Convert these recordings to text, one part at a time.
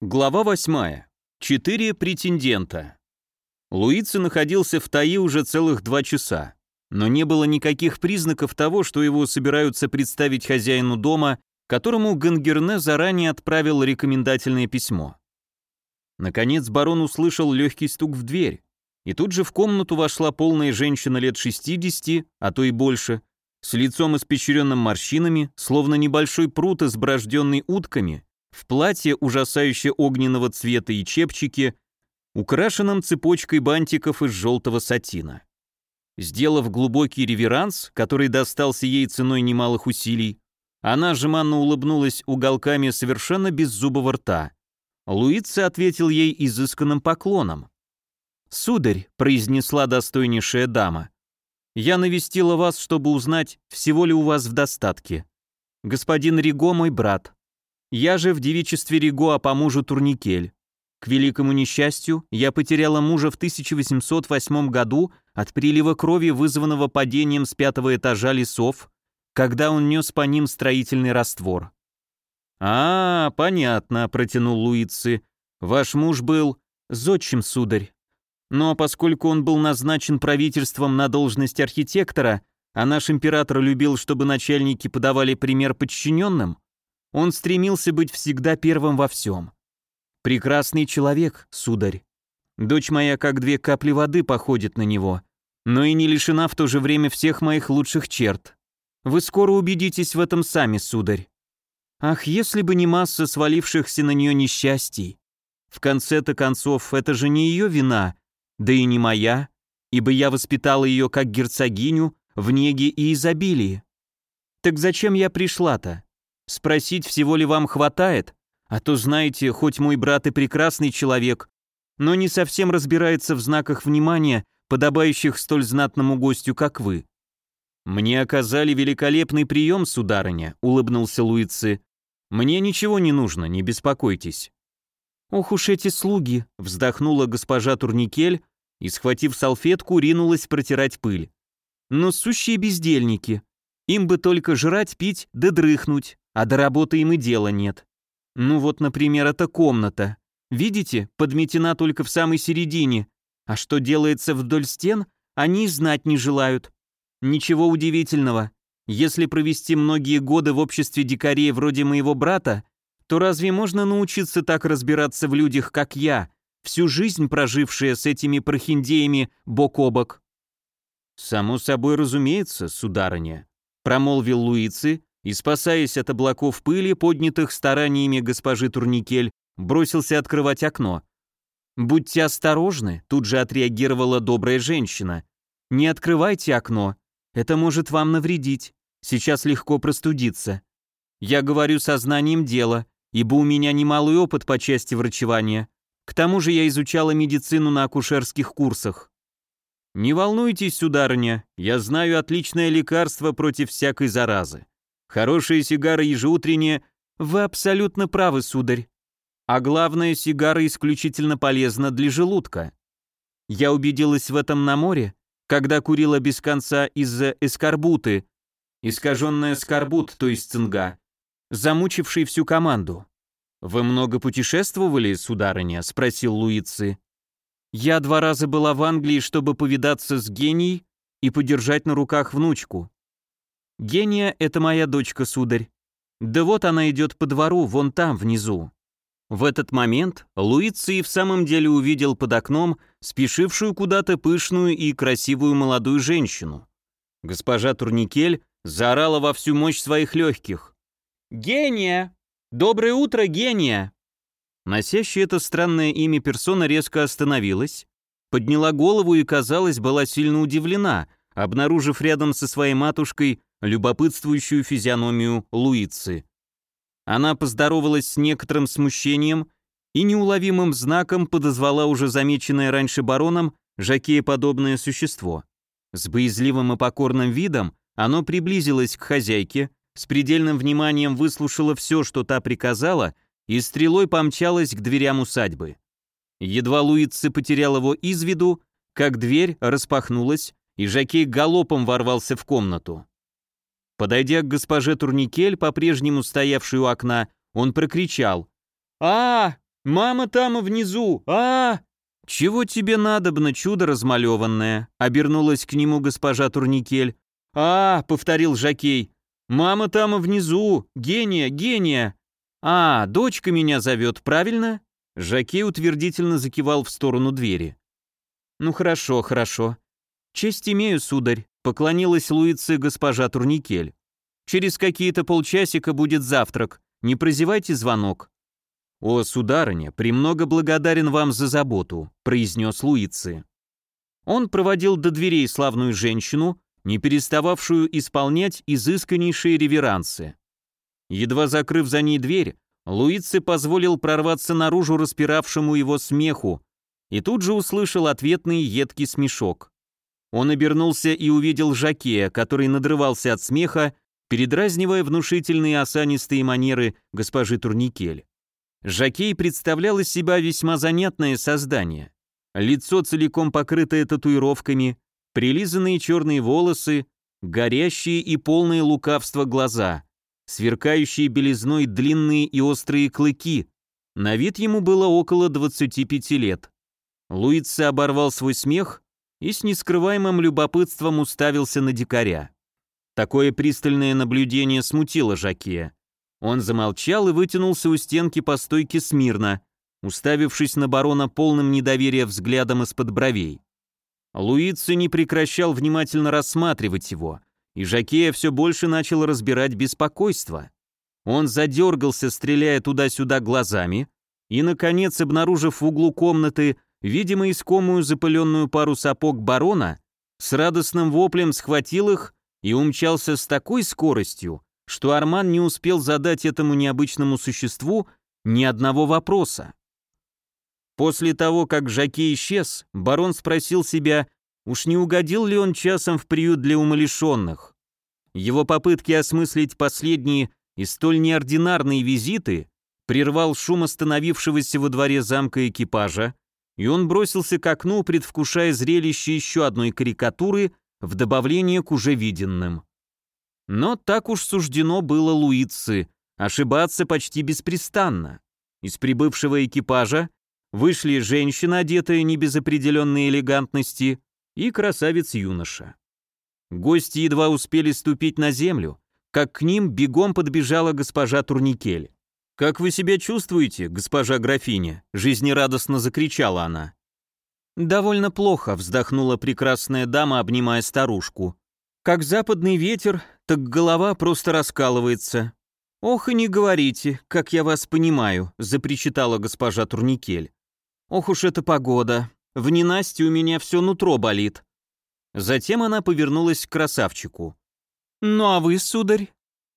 Глава 8. Четыре претендента. Луици находился в Таи уже целых два часа, но не было никаких признаков того, что его собираются представить хозяину дома, которому Гангерне заранее отправил рекомендательное письмо. Наконец барон услышал легкий стук в дверь, и тут же в комнату вошла полная женщина лет 60, а то и больше, с лицом испещренным морщинами, словно небольшой пруд, изброжденный утками, в платье ужасающе огненного цвета и чепчики, украшенном цепочкой бантиков из желтого сатина. Сделав глубокий реверанс, который достался ей ценой немалых усилий, она жеманно улыбнулась уголками совершенно беззубого рта. Луица ответил ей изысканным поклоном. «Сударь», — произнесла достойнейшая дама, — «я навестила вас, чтобы узнать, всего ли у вас в достатке. Господин Риго мой брат, я же в девичестве Риго, а по мужу Турникель. К великому несчастью, я потеряла мужа в 1808 году от прилива крови, вызванного падением с пятого этажа лесов, когда он нес по ним строительный раствор. «А, понятно», — протянул Луицы. «Ваш муж был зодчим, сударь. Но поскольку он был назначен правительством на должность архитектора, а наш император любил, чтобы начальники подавали пример подчиненным, он стремился быть всегда первым во всем. Прекрасный человек, сударь. Дочь моя как две капли воды походит на него, но и не лишена в то же время всех моих лучших черт. Вы скоро убедитесь в этом сами, сударь. Ах, если бы не масса свалившихся на нее несчастий. В конце-то концов, это же не ее вина, да и не моя, ибо я воспитала ее как герцогиню в неге и изобилии. Так зачем я пришла-то? Спросить, всего ли вам хватает? А то, знаете, хоть мой брат и прекрасный человек, но не совсем разбирается в знаках внимания, подобающих столь знатному гостю, как вы. «Мне оказали великолепный прием, сударыня», — улыбнулся Луицы. «Мне ничего не нужно, не беспокойтесь». «Ох уж эти слуги», — вздохнула госпожа Турникель и, схватив салфетку, ринулась протирать пыль. «Но сущие бездельники. Им бы только жрать, пить да дрыхнуть а до работы им и дела нет. Ну вот, например, эта комната. Видите, подметена только в самой середине, а что делается вдоль стен, они знать не желают. Ничего удивительного. Если провести многие годы в обществе дикарей вроде моего брата, то разве можно научиться так разбираться в людях, как я, всю жизнь прожившая с этими прохиндеями бок о бок? «Само собой разумеется, сударыня», — промолвил Луицы, и, спасаясь от облаков пыли, поднятых стараниями госпожи Турникель, бросился открывать окно. «Будьте осторожны», — тут же отреагировала добрая женщина. «Не открывайте окно, это может вам навредить, сейчас легко простудиться. Я говорю со знанием дела, ибо у меня немалый опыт по части врачевания. К тому же я изучала медицину на акушерских курсах. Не волнуйтесь, сударыня, я знаю отличное лекарство против всякой заразы. Хорошая сигара ежеутренняя, вы абсолютно правы, сударь. А главное, сигара исключительно полезна для желудка. Я убедилась в этом на море, когда курила без конца из-за эскорбуты, искаженная скорбут, то есть цинга, замучивший всю команду. «Вы много путешествовали, сударыня?» — спросил Луицы. «Я два раза была в Англии, чтобы повидаться с генией и подержать на руках внучку. Гения — это моя дочка, сударь. Да вот она идет по двору, вон там, внизу». В этот момент Луиций в самом деле увидел под окном спешившую куда-то пышную и красивую молодую женщину. Госпожа Турникель заорала во всю мощь своих легких. «Гения! Доброе утро, гения!» Носящая это странное имя персона резко остановилась, подняла голову и, казалось, была сильно удивлена, обнаружив рядом со своей матушкой любопытствующую физиономию Луицы. Она поздоровалась с некоторым смущением и неуловимым знаком подозвала уже замеченное раньше бароном жакееподобное существо. С боязливым и покорным видом оно приблизилось к хозяйке, с предельным вниманием выслушало все, что та приказала, и стрелой помчалась к дверям усадьбы. Едва Луица потерял его из виду, как дверь распахнулась, и Жакей галопом ворвался в комнату. Подойдя к госпоже Турникель, по-прежнему стоявшей у окна, он прокричал. «А, Мама там внизу! а, «Чего тебе надобно, чудо размалеванное?» — обернулась к нему госпожа Турникель. «А, — повторил Жакей, — мама там внизу, гения, гения!» «А, дочка меня зовет, правильно?» Жакей утвердительно закивал в сторону двери. «Ну хорошо, хорошо. Честь имею, сударь», — поклонилась Луице госпожа Турникель. «Через какие-то полчасика будет завтрак. Не прозевайте звонок». «О, сударыня, премного благодарен вам за заботу», — произнес Луицы. Он проводил до дверей славную женщину, не перестававшую исполнять изысканнейшие реверансы. Едва закрыв за ней дверь, Луицы позволил прорваться наружу распиравшему его смеху и тут же услышал ответный едкий смешок. Он обернулся и увидел Жакея, который надрывался от смеха, передразнивая внушительные осанистые манеры госпожи Турникель. Жакей представлял из себя весьма занятное создание. Лицо целиком покрытое татуировками, прилизанные черные волосы, горящие и полные лукавства глаза, сверкающие белизной длинные и острые клыки. На вид ему было около 25 лет. Луица оборвал свой смех и с нескрываемым любопытством уставился на дикаря. Такое пристальное наблюдение смутило Жакея. Он замолчал и вытянулся у стенки по стойке смирно, уставившись на барона полным недоверия взглядом из-под бровей. Луици не прекращал внимательно рассматривать его, и Жакея все больше начал разбирать беспокойство. Он задергался, стреляя туда-сюда глазами, и, наконец, обнаружив в углу комнаты, видимо, искомую запыленную пару сапог барона, с радостным воплем схватил их и умчался с такой скоростью, что Арман не успел задать этому необычному существу ни одного вопроса. После того, как Жаки исчез, барон спросил себя, уж не угодил ли он часом в приют для умалишенных. Его попытки осмыслить последние и столь неординарные визиты прервал шум остановившегося во дворе замка экипажа, и он бросился к окну, предвкушая зрелище еще одной карикатуры в добавление к уже виденным. Но так уж суждено было Луицы, ошибаться почти беспрестанно. Из прибывшего экипажа Вышли женщина, одетая не без определенной элегантности, и красавец-юноша. Гости едва успели ступить на землю, как к ним бегом подбежала госпожа Турникель. «Как вы себя чувствуете, госпожа графиня?» – жизнерадостно закричала она. «Довольно плохо», – вздохнула прекрасная дама, обнимая старушку. «Как западный ветер, так голова просто раскалывается». «Ох и не говорите, как я вас понимаю», – запричитала госпожа Турникель. Ох уж эта погода. В ненасти у меня все нутро болит. Затем она повернулась к красавчику. «Ну а вы, сударь,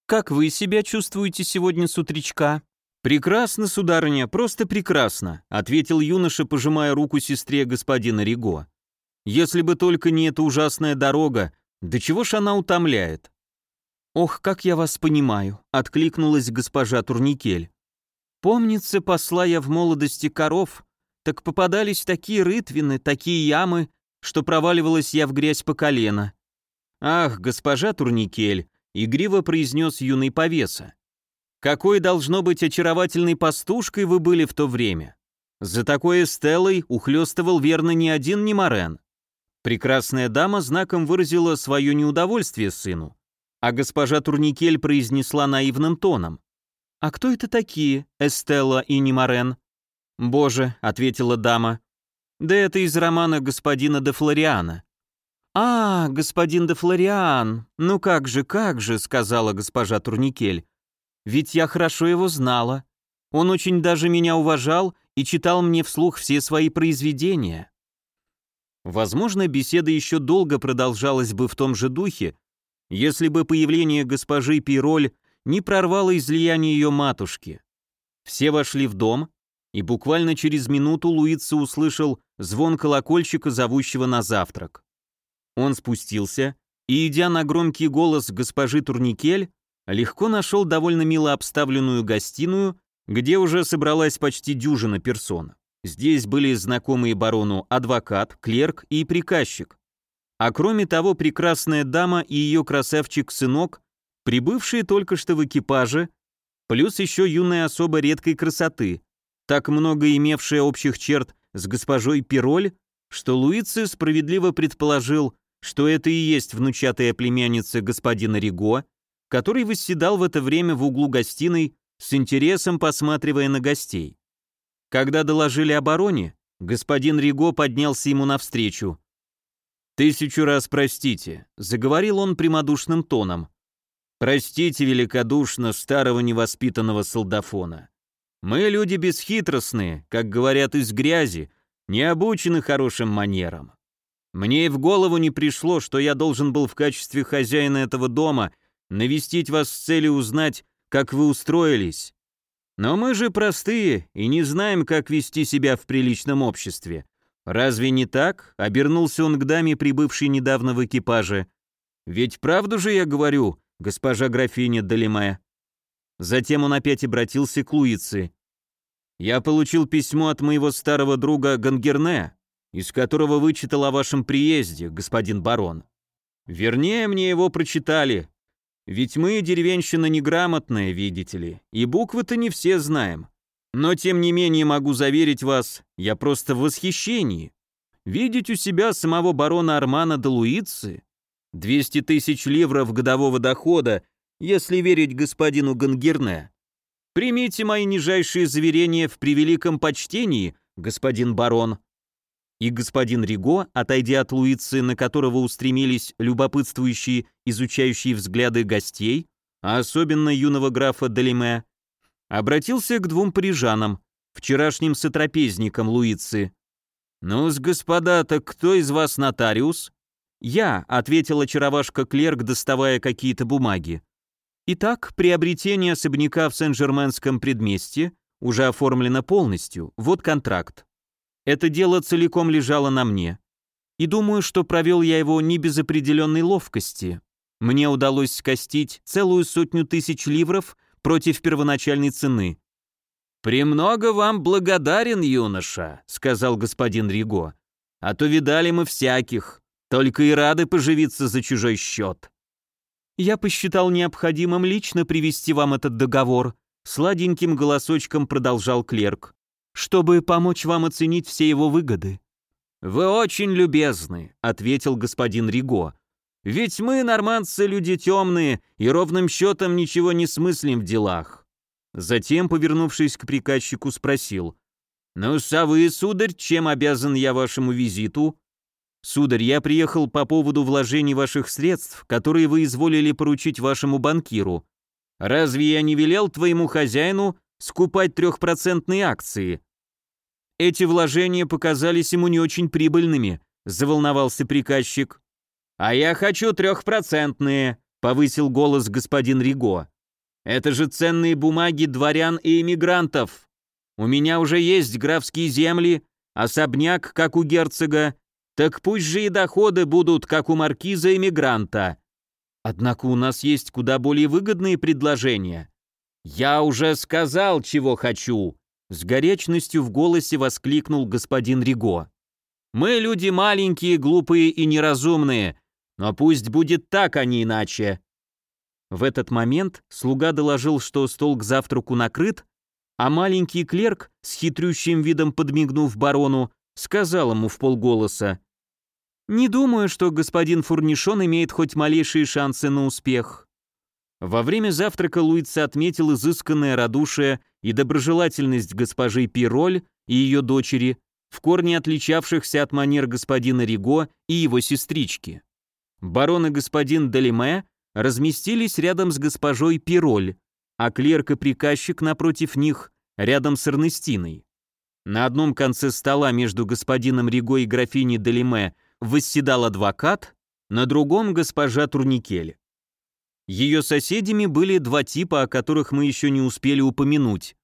как вы себя чувствуете сегодня с утречка?» «Прекрасно, сударыня, просто прекрасно», — ответил юноша, пожимая руку сестре господина Риго. «Если бы только не эта ужасная дорога, да чего ж она утомляет?» «Ох, как я вас понимаю», — откликнулась госпожа Турникель. «Помнится, посла я в молодости коров, так попадались такие рытвины, такие ямы, что проваливалась я в грязь по колено. «Ах, госпожа Турникель», — игриво произнес юный повеса. «Какой должно быть очаровательной пастушкой вы были в то время? За такой Эстеллой ухлёстывал верно ни один Немарен». Прекрасная дама знаком выразила свое неудовольствие сыну, а госпожа Турникель произнесла наивным тоном. «А кто это такие, Эстелла и Немарен?» «Боже», — ответила дама, — «да это из романа господина де Флориана». «А, господин де Флориан, ну как же, как же», — сказала госпожа Турникель. «Ведь я хорошо его знала. Он очень даже меня уважал и читал мне вслух все свои произведения». Возможно, беседа еще долго продолжалась бы в том же духе, если бы появление госпожи Пироль не прорвало излияние ее матушки. Все вошли в дом, и буквально через минуту Луица услышал звон колокольчика, зовущего на завтрак. Он спустился и, идя на громкий голос госпожи Турникель, легко нашел довольно мило обставленную гостиную, где уже собралась почти дюжина персон. Здесь были знакомые барону адвокат, клерк и приказчик. А кроме того, прекрасная дама и ее красавчик-сынок, прибывшие только что в экипаже, плюс еще юная особа редкой красоты, так много имевшая общих черт с госпожой Пироль, что Луици справедливо предположил, что это и есть внучатая племянница господина Риго, который восседал в это время в углу гостиной, с интересом посматривая на гостей. Когда доложили о бароне, господин Риго поднялся ему навстречу. «Тысячу раз простите», — заговорил он прямодушным тоном. «Простите великодушно старого невоспитанного солдафона. Мы люди бесхитростные, как говорят, из грязи, не обучены хорошим манерам. Мне и в голову не пришло, что я должен был в качестве хозяина этого дома навестить вас с целью узнать, как вы устроились. Но мы же простые и не знаем, как вести себя в приличном обществе. Разве не так? Обернулся он к даме, прибывшей недавно в экипаже. Ведь правду же я говорю, госпожа графиня Далиме. Затем он опять обратился к Луице. Я получил письмо от моего старого друга Гангерне, из которого вычитал о вашем приезде, господин барон. Вернее, мне его прочитали. Ведь мы, деревенщина, неграмотная, видите ли, и буквы-то не все знаем. Но тем не менее могу заверить вас, я просто в восхищении. Видеть у себя самого барона Армана де Луицы 200 тысяч ливров годового дохода, если верить господину Гангерне. Примите мои нижайшие заверения в превеликом почтении, господин барон и господин Риго, отойдя от Луицы, на которого устремились любопытствующие, изучающие взгляды гостей, а особенно юного графа Делиме, обратился к двум парижанам, вчерашним сотрапезникам Луицы. «Ну-с, господа, так кто из вас нотариус?» «Я», — ответила очаровашка-клерк, доставая какие-то бумаги. «Итак, приобретение особняка в Сен-Жерменском предместье уже оформлено полностью, вот контракт. Это дело целиком лежало на мне. И думаю, что провел я его не без определенной ловкости. Мне удалось скостить целую сотню тысяч ливров против первоначальной цены. «Премного вам благодарен, юноша», — сказал господин Риго. «А то видали мы всяких, только и рады поживиться за чужой счет». «Я посчитал необходимым лично привести вам этот договор», — сладеньким голосочком продолжал клерк чтобы помочь вам оценить все его выгоды». «Вы очень любезны», — ответил господин Риго. «Ведь мы, нормандцы, люди темные и ровным счетом ничего не смыслим в делах». Затем, повернувшись к приказчику, спросил. «Ну, а вы, сударь, чем обязан я вашему визиту?» «Сударь, я приехал по поводу вложений ваших средств, которые вы изволили поручить вашему банкиру. Разве я не велел твоему хозяину скупать трехпроцентные акции. Эти вложения показались ему не очень прибыльными, заволновался приказчик. А я хочу трехпроцентные, повысил голос господин Риго. Это же ценные бумаги дворян и эмигрантов. У меня уже есть графские земли, особняк, как у герцога, так пусть же и доходы будут, как у маркиза эмигранта. Однако у нас есть куда более выгодные предложения. «Я уже сказал, чего хочу!» С горечностью в голосе воскликнул господин Риго. «Мы люди маленькие, глупые и неразумные, но пусть будет так, а не иначе». В этот момент слуга доложил, что стол к завтраку накрыт, а маленький клерк, с хитрющим видом подмигнув барону, сказал ему в полголоса, «Не думаю, что господин Фурнишон имеет хоть малейшие шансы на успех. Во время завтрака Луица отметил изысканное радушие и доброжелательность госпожи Пироль и ее дочери, в корне отличавшихся от манер господина Риго и его сестрички. Барон и господин Делиме разместились рядом с госпожой Пироль, а клерк и приказчик напротив них, рядом с Эрнестиной. На одном конце стола между господином Риго и графиней Делиме восседал адвокат, на другом госпожа Турникель. Ее соседями были два типа, о которых мы еще не успели упомянуть.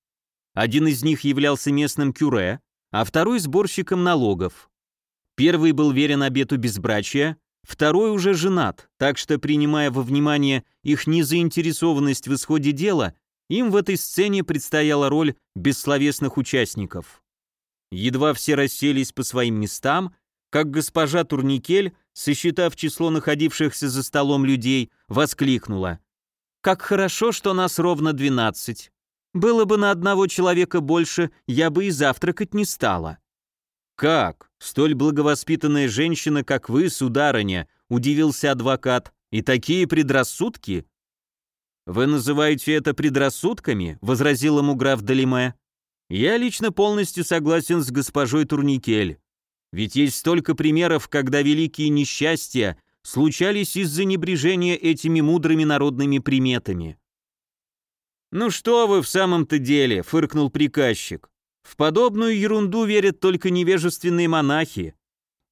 Один из них являлся местным кюре, а второй – сборщиком налогов. Первый был верен обету безбрачия, второй уже женат, так что, принимая во внимание их незаинтересованность в исходе дела, им в этой сцене предстояла роль бессловесных участников. Едва все расселись по своим местам, как госпожа Турникель сосчитав число находившихся за столом людей, воскликнула. «Как хорошо, что нас ровно двенадцать. Было бы на одного человека больше, я бы и завтракать не стала». «Как? Столь благовоспитанная женщина, как вы, сударыня», — удивился адвокат, — «и такие предрассудки?» «Вы называете это предрассудками?» — возразил ему граф Далиме. «Я лично полностью согласен с госпожой Турникель. Ведь есть столько примеров, когда великие несчастья случались из-за небрежения этими мудрыми народными приметами». «Ну что вы в самом-то деле?» — фыркнул приказчик. В подобную ерунду верят только невежественные монахи.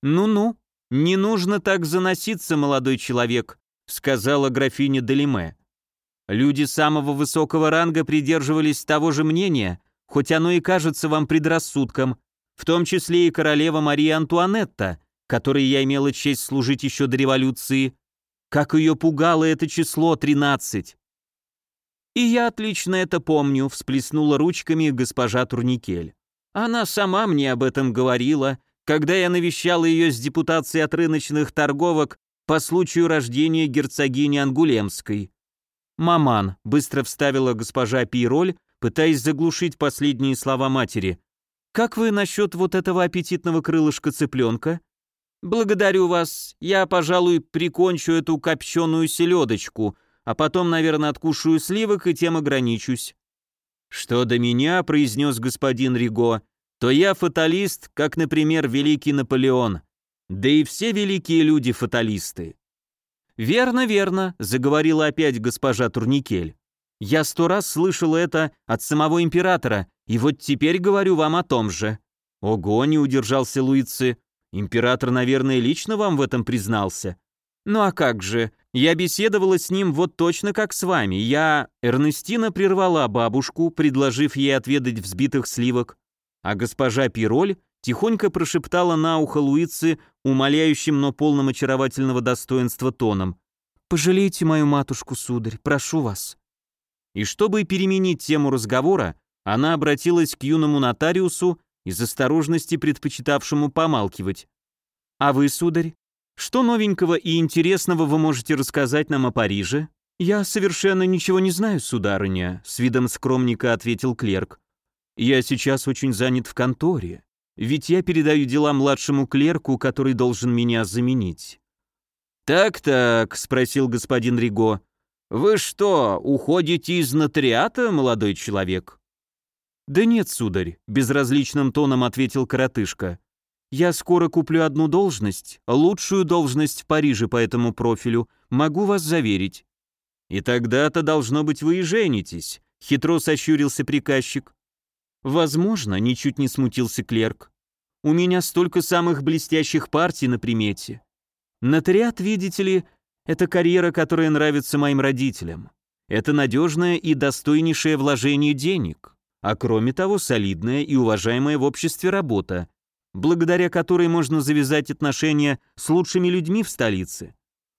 Ну-ну, не нужно так заноситься, молодой человек, сказала графиня Делиме. Люди самого высокого ранга придерживались того же мнения, хоть оно и кажется вам предрассудком, в том числе и королева Мария Антуанетта, которой я имела честь служить еще до революции. Как ее пугало это число 13. «И я отлично это помню», — всплеснула ручками госпожа Турникель. «Она сама мне об этом говорила, когда я навещала ее с депутацией от рыночных торговок по случаю рождения герцогини Ангулемской». «Маман», — быстро вставила госпожа Пироль, пытаясь заглушить последние слова матери. «Как вы насчет вот этого аппетитного крылышка цыпленка?» «Благодарю вас. Я, пожалуй, прикончу эту копченую селедочку», а потом, наверное, откушаю сливок и тем ограничусь. Что до меня, произнес господин Риго, то я фаталист, как, например, великий Наполеон. Да и все великие люди фаталисты. «Верно, верно», — заговорила опять госпожа Турникель. «Я сто раз слышал это от самого императора, и вот теперь говорю вам о том же». «Ого», — не удержался Луицы, — «император, наверное, лично вам в этом признался». «Ну а как же, я беседовала с ним вот точно как с вами. Я...» Эрнестина прервала бабушку, предложив ей отведать взбитых сливок, а госпожа Пироль тихонько прошептала на ухо Луицы, умоляющим, но полным очаровательного достоинства тоном. «Пожалейте мою матушку, сударь, прошу вас». И чтобы переменить тему разговора, она обратилась к юному нотариусу, из осторожности предпочитавшему помалкивать. «А вы, сударь, что новенького и интересного вы можете рассказать нам о Париже? Я совершенно ничего не знаю, сударыня, с видом скромника ответил клерк. Я сейчас очень занят в конторе, ведь я передаю дела младшему клерку, который должен меня заменить. Так-так, спросил господин Риго. Вы что, уходите из нотариата, молодой человек? Да нет, сударь, безразличным тоном ответил коротышка. Я скоро куплю одну должность, лучшую должность в Париже по этому профилю, могу вас заверить». «И тогда-то, должно быть, вы и женитесь», — хитро сощурился приказчик. «Возможно», — ничуть не смутился клерк. «У меня столько самых блестящих партий на примете. Нотариат, видите ли, это карьера, которая нравится моим родителям. Это надежное и достойнейшее вложение денег, а кроме того, солидная и уважаемая в обществе работа благодаря которой можно завязать отношения с лучшими людьми в столице.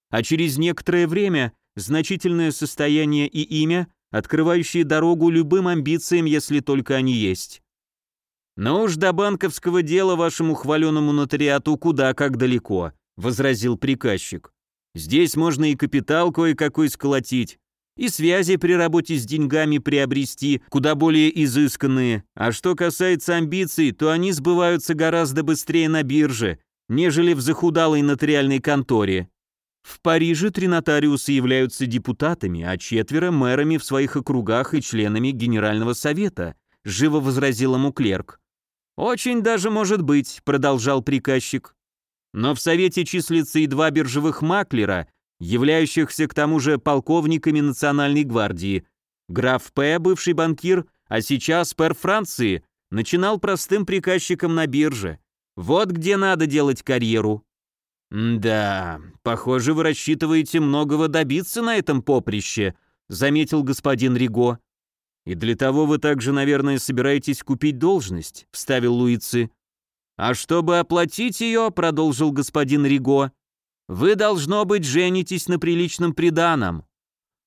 А через некоторое время значительное состояние и имя, открывающие дорогу любым амбициям, если только они есть. «Но уж до банковского дела вашему хваленому нотариату куда как далеко», — возразил приказчик. «Здесь можно и капитал кое-какой сколотить, и связи при работе с деньгами приобрести куда более изысканные. А что касается амбиций, то они сбываются гораздо быстрее на бирже, нежели в захудалой нотариальной конторе. В Париже три нотариуса являются депутатами, а четверо – мэрами в своих округах и членами Генерального совета, живо возразил ему клерк. «Очень даже может быть», – продолжал приказчик. «Но в совете числится и два биржевых маклера, являющихся к тому же полковниками Национальной гвардии. Граф П., бывший банкир, а сейчас пэр Франции, начинал простым приказчиком на бирже. Вот где надо делать карьеру. «Да, похоже, вы рассчитываете многого добиться на этом поприще», заметил господин Риго. «И для того вы также, наверное, собираетесь купить должность», вставил Луицы. «А чтобы оплатить ее», продолжил господин Риго, вы, должно быть, женитесь на приличном приданом».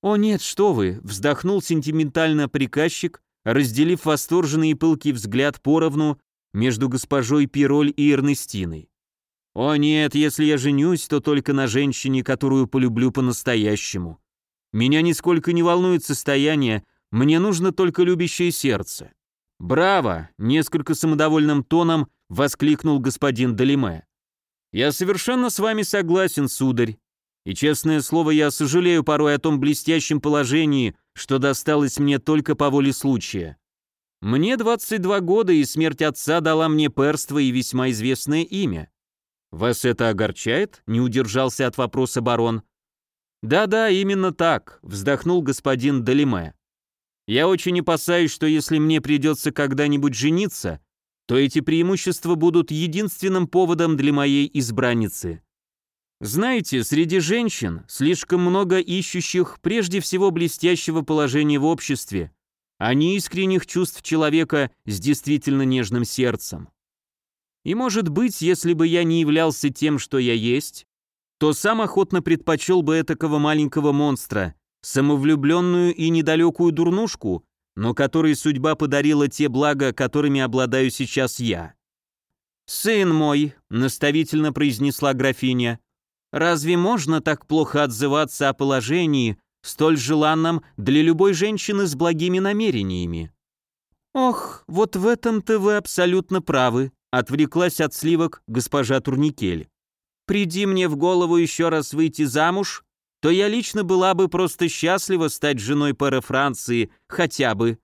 «О нет, что вы!» — вздохнул сентиментально приказчик, разделив восторженный и пылкий взгляд поровну между госпожой Пироль и Эрнестиной. «О нет, если я женюсь, то только на женщине, которую полюблю по-настоящему. Меня нисколько не волнует состояние, мне нужно только любящее сердце». «Браво!» — несколько самодовольным тоном воскликнул господин Далиме. «Я совершенно с вами согласен, сударь. И, честное слово, я сожалею порой о том блестящем положении, что досталось мне только по воле случая. Мне 22 года, и смерть отца дала мне перство и весьма известное имя. Вас это огорчает?» — не удержался от вопроса барон. «Да-да, именно так», — вздохнул господин Далиме. «Я очень опасаюсь, что если мне придется когда-нибудь жениться, то эти преимущества будут единственным поводом для моей избранницы. Знаете, среди женщин слишком много ищущих прежде всего блестящего положения в обществе, а не искренних чувств человека с действительно нежным сердцем. И может быть, если бы я не являлся тем, что я есть, то сам охотно предпочел бы этакого маленького монстра, самовлюбленную и недалекую дурнушку, но которой судьба подарила те блага, которыми обладаю сейчас я. «Сын мой», — наставительно произнесла графиня, «разве можно так плохо отзываться о положении, столь желанном для любой женщины с благими намерениями?» «Ох, вот в этом-то вы абсолютно правы», — отвлеклась от сливок госпожа Турникель приди мне в голову еще раз выйти замуж, то я лично была бы просто счастлива стать женой пара Франции, хотя бы.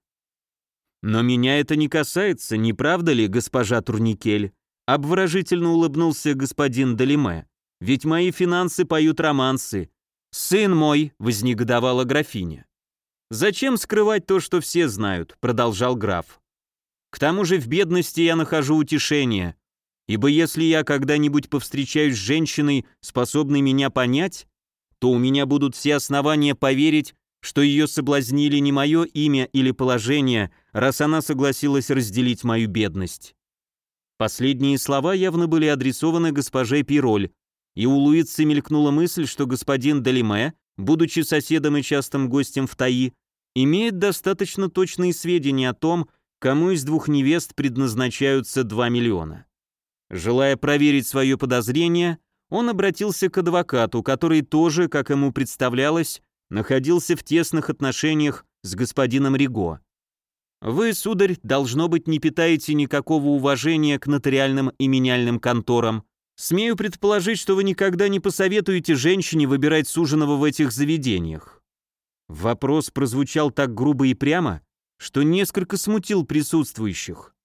Но меня это не касается, не правда ли, госпожа Турникель? Обворожительно улыбнулся господин Далиме. Ведь мои финансы поют романсы. Сын мой, вознегодовала графиня. Зачем скрывать то, что все знают, продолжал граф. К тому же в бедности я нахожу утешение. Ибо если я когда-нибудь повстречаюсь с женщиной, способной меня понять, то у меня будут все основания поверить, что ее соблазнили не мое имя или положение, раз она согласилась разделить мою бедность. Последние слова явно были адресованы госпоже Пироль, и у Луицы мелькнула мысль, что господин Далиме, будучи соседом и частым гостем в Таи, имеет достаточно точные сведения о том, кому из двух невест предназначаются 2 миллиона. Желая проверить свое подозрение, он обратился к адвокату, который тоже, как ему представлялось, находился в тесных отношениях с господином Риго. «Вы, сударь, должно быть, не питаете никакого уважения к нотариальным и меняльным конторам. Смею предположить, что вы никогда не посоветуете женщине выбирать суженого в этих заведениях». Вопрос прозвучал так грубо и прямо, что несколько смутил присутствующих.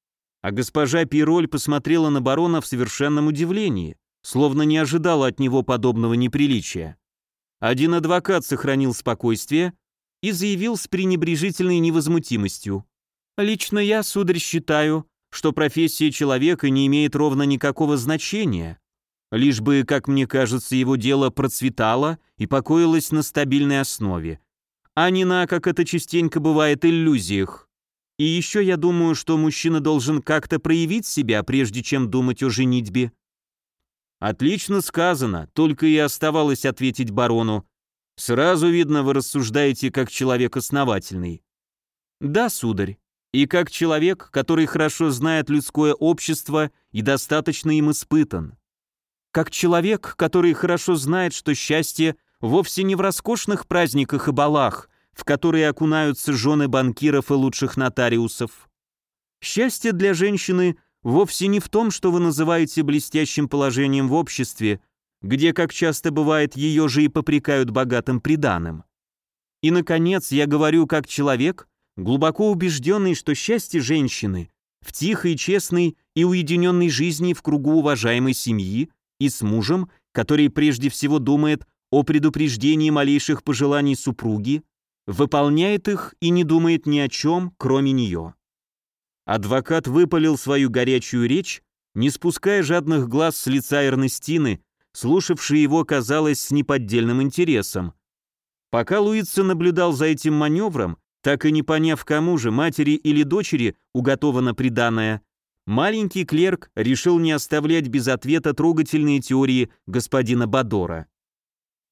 А госпожа Пироль посмотрела на барона в совершенном удивлении, словно не ожидала от него подобного неприличия. Один адвокат сохранил спокойствие и заявил с пренебрежительной невозмутимостью. «Лично я, сударь, считаю, что профессия человека не имеет ровно никакого значения, лишь бы, как мне кажется, его дело процветало и покоилось на стабильной основе, а не на, как это частенько бывает, иллюзиях. И еще я думаю, что мужчина должен как-то проявить себя, прежде чем думать о женитьбе. Отлично сказано, только и оставалось ответить барону. Сразу видно, вы рассуждаете как человек основательный. Да, сударь, и как человек, который хорошо знает людское общество и достаточно им испытан. Как человек, который хорошо знает, что счастье вовсе не в роскошных праздниках и балах, в которые окунаются жены банкиров и лучших нотариусов. Счастье для женщины вовсе не в том, что вы называете блестящим положением в обществе, где, как часто бывает, ее же и попрекают богатым приданым. И, наконец, я говорю как человек, глубоко убежденный, что счастье женщины в тихой, честной и уединенной жизни в кругу уважаемой семьи и с мужем, который прежде всего думает о предупреждении малейших пожеланий супруги, выполняет их и не думает ни о чем, кроме нее. Адвокат выпалил свою горячую речь, не спуская жадных глаз с лица Эрнестины, слушавшей его, казалось, с неподдельным интересом. Пока Луица наблюдал за этим маневром, так и не поняв, кому же, матери или дочери, уготовано приданное, маленький клерк решил не оставлять без ответа трогательные теории господина Бадора.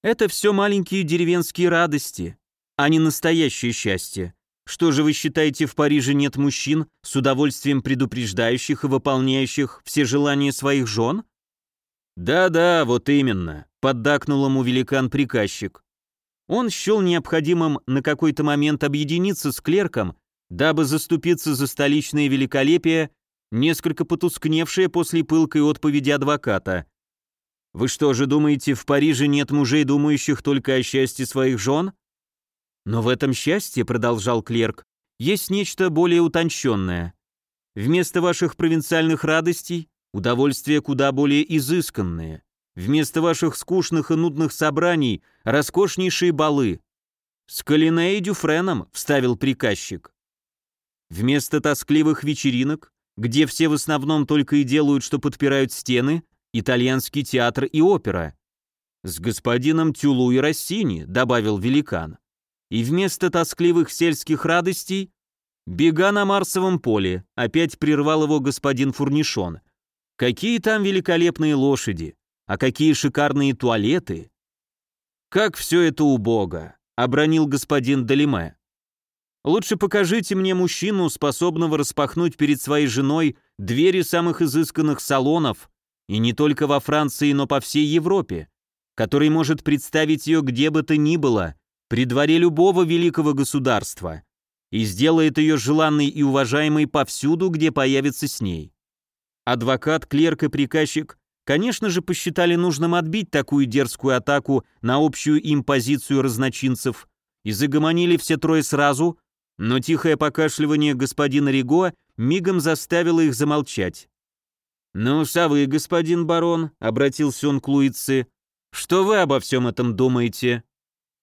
Это все маленькие деревенские радости, а не настоящее счастье. Что же вы считаете, в Париже нет мужчин, с удовольствием предупреждающих и выполняющих все желания своих жен? Да-да, вот именно, поддакнул ему великан-приказчик. Он счел необходимым на какой-то момент объединиться с клерком, дабы заступиться за столичное великолепие, несколько потускневшее после пылкой отповеди адвоката. «Вы что же думаете, в Париже нет мужей, думающих только о счастье своих жен?» «Но в этом счастье», — продолжал клерк, — «есть нечто более утонченное. Вместо ваших провинциальных радостей — удовольствия куда более изысканные. Вместо ваших скучных и нудных собраний — роскошнейшие балы. С Калине и Дюфреном, — вставил приказчик. Вместо тоскливых вечеринок, где все в основном только и делают, что подпирают стены, итальянский театр и опера. С господином Тюлу и Рассини, добавил великан. И вместо тоскливых сельских радостей бега на Марсовом поле, опять прервал его господин Фурнишон. Какие там великолепные лошади, а какие шикарные туалеты. Как все это убого, обронил господин Далиме. Лучше покажите мне мужчину, способного распахнуть перед своей женой двери самых изысканных салонов, и не только во Франции, но по всей Европе, который может представить ее где бы то ни было, при дворе любого великого государства, и сделает ее желанной и уважаемой повсюду, где появится с ней. Адвокат, клерк и приказчик, конечно же, посчитали нужным отбить такую дерзкую атаку на общую им позицию разночинцев и загомонили все трое сразу, но тихое покашливание господина Риго мигом заставило их замолчать. «Ну, а вы, господин барон», — обратился он к Луице, — «что вы обо всем этом думаете?»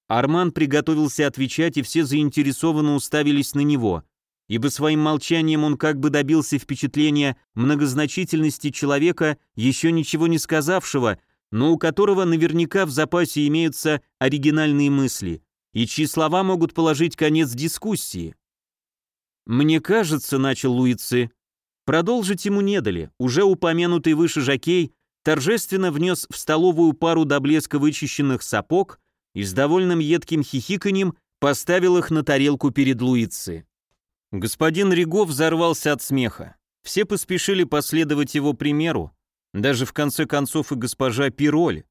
Арман приготовился отвечать, и все заинтересованно уставились на него, ибо своим молчанием он как бы добился впечатления многозначительности человека, еще ничего не сказавшего, но у которого наверняка в запасе имеются оригинальные мысли, и чьи слова могут положить конец дискуссии. «Мне кажется», — начал Луицы, продолжить ему не дали, уже упомянутый выше Жакей торжественно внес в столовую пару до блеска вычищенных сапог и с довольным едким хихиканьем поставил их на тарелку перед Луици. Господин Риго взорвался от смеха. Все поспешили последовать его примеру, даже в конце концов и госпожа Пироль,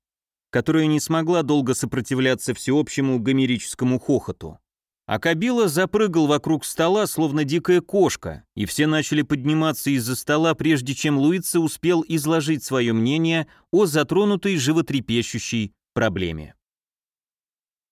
которая не смогла долго сопротивляться всеобщему гомерическому хохоту. А Кабила запрыгал вокруг стола, словно дикая кошка, и все начали подниматься из-за стола, прежде чем Луица успел изложить свое мнение о затронутой животрепещущей проблеме.